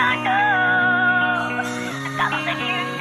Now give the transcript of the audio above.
I go. I don't think you